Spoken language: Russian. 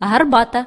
горбата